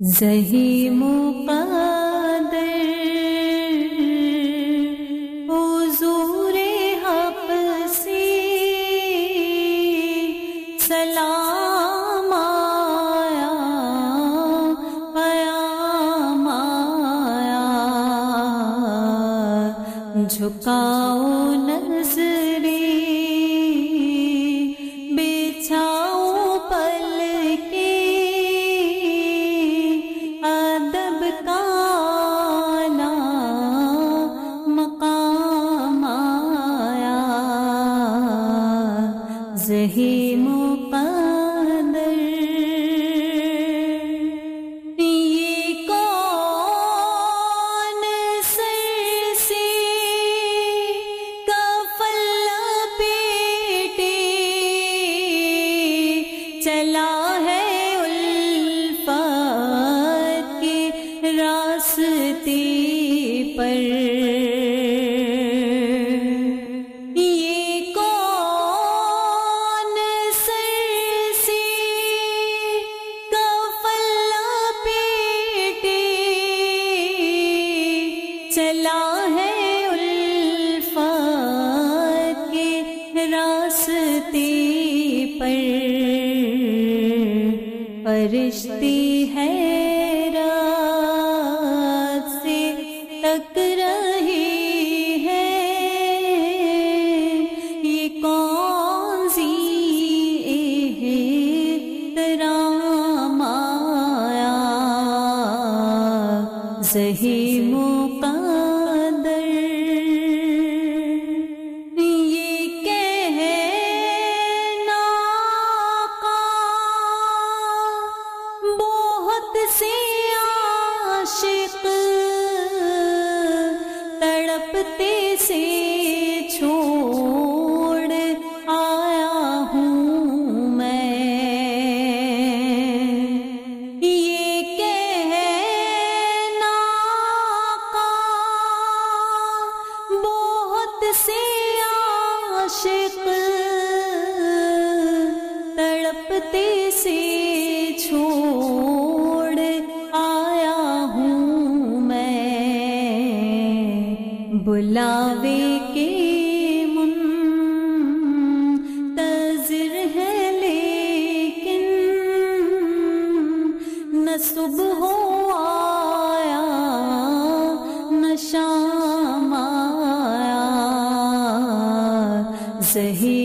زہی مقدر حضور حق سے سلام آیا پیام آیا جھکاؤ نظری زہی مقدر یہ کون سر سے کفل پیٹے چلا ہے الفت کے راستے پر؟ چلا ہے الفت کے راستے پر۔ فرشتی ہے رات سے تک رہی ہے یہ کون سی احترام آیا زہی مقدر سے عاشق تڑپتے سے چھوڑ آیا ہوں میں۔ یہ کہنا آقا بہت سے عاشق تڑپتے سے بلاوے کے منتظر ہے لیکن نہ صبح آیا نہ شام آیا۔ زہی